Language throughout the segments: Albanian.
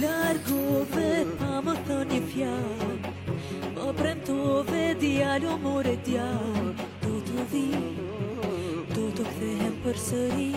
largove pa më thënë një fjallë Më premtove dialo mure dialë Do të dhim, do të kthehem për sëri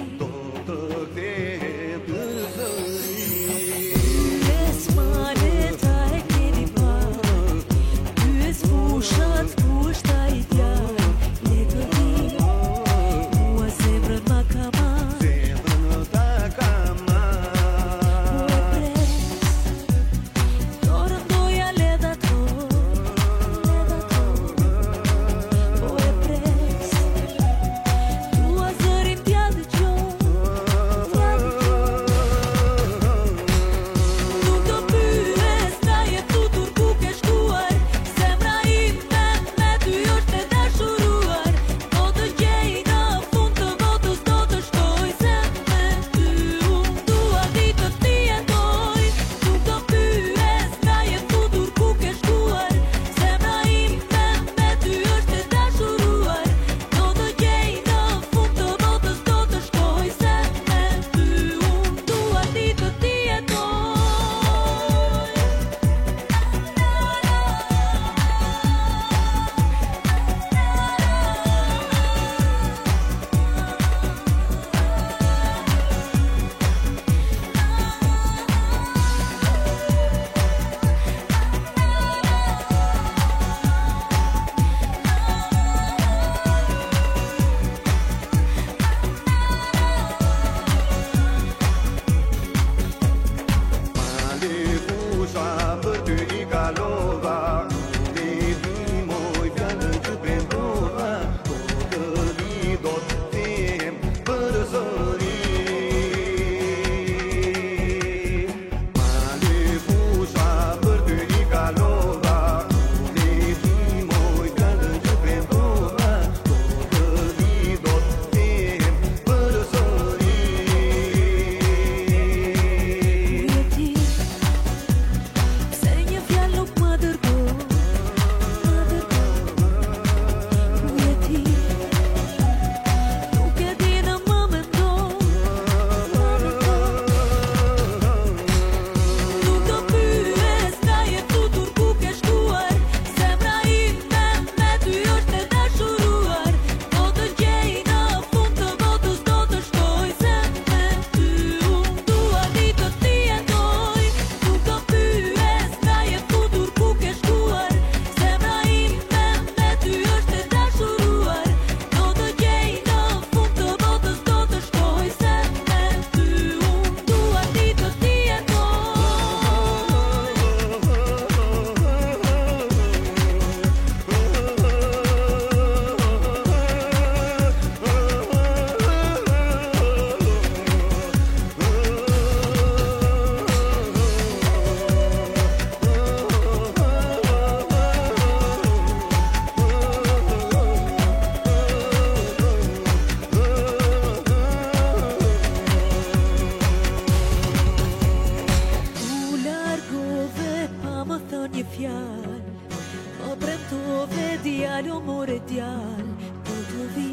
djalë, o more djalë Do të vi,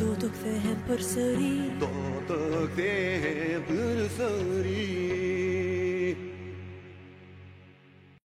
do të kthehem për sëri Do të kthehem për sëri